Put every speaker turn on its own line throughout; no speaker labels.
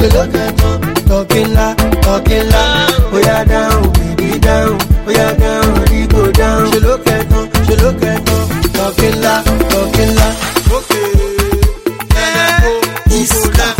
tolókẹ́tàn tọkínlá tọkínlá Okay, dáhùn bèbí dáhùn bóyá dáhùn dígbò dáhùn ṣolókẹ́tàn ṣolókẹ́tàn tọkínlá tọkínlá. òkè ẹ̀ ẹ́ ìbò náà.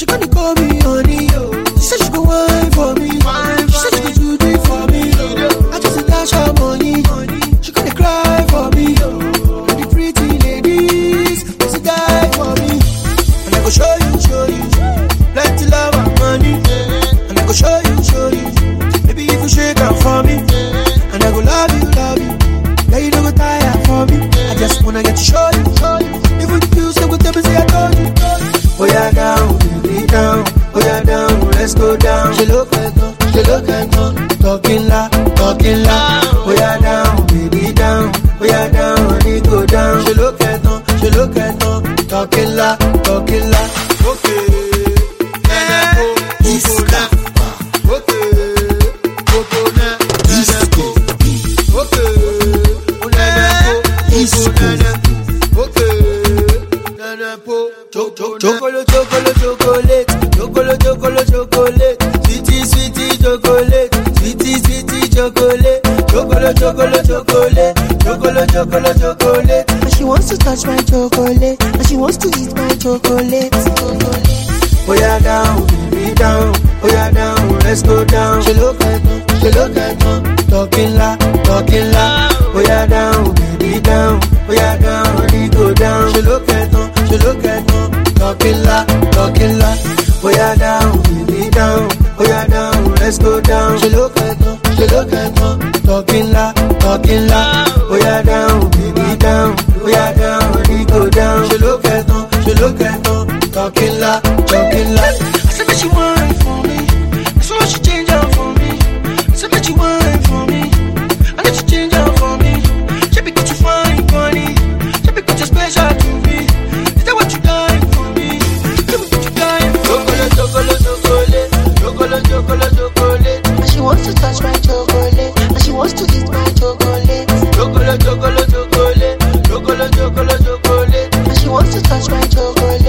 She gonna call me honey. Chocolate, chocolate, chocolate, chocolo chocolate, sweetie sweetie chocolate, sweetie sweetie chocolate, chocolate, chocolate, chocolate, chocolate, chocolo chocolate. And she wants to touch my chocolate, and she wants to eat my chocolate. Oh yeah down, be down, oh yeah down, let's go down. She look at me, she look at me, talking loud. killer, go we are yeah down, baby down, oh, we are down, let's go down. She look at me, she look at me, Talking, killer, we are Oh yeah down, baby down, oh, we are down, we go down. She look at me, she look at me, Talking. killer. go, oh, crazy.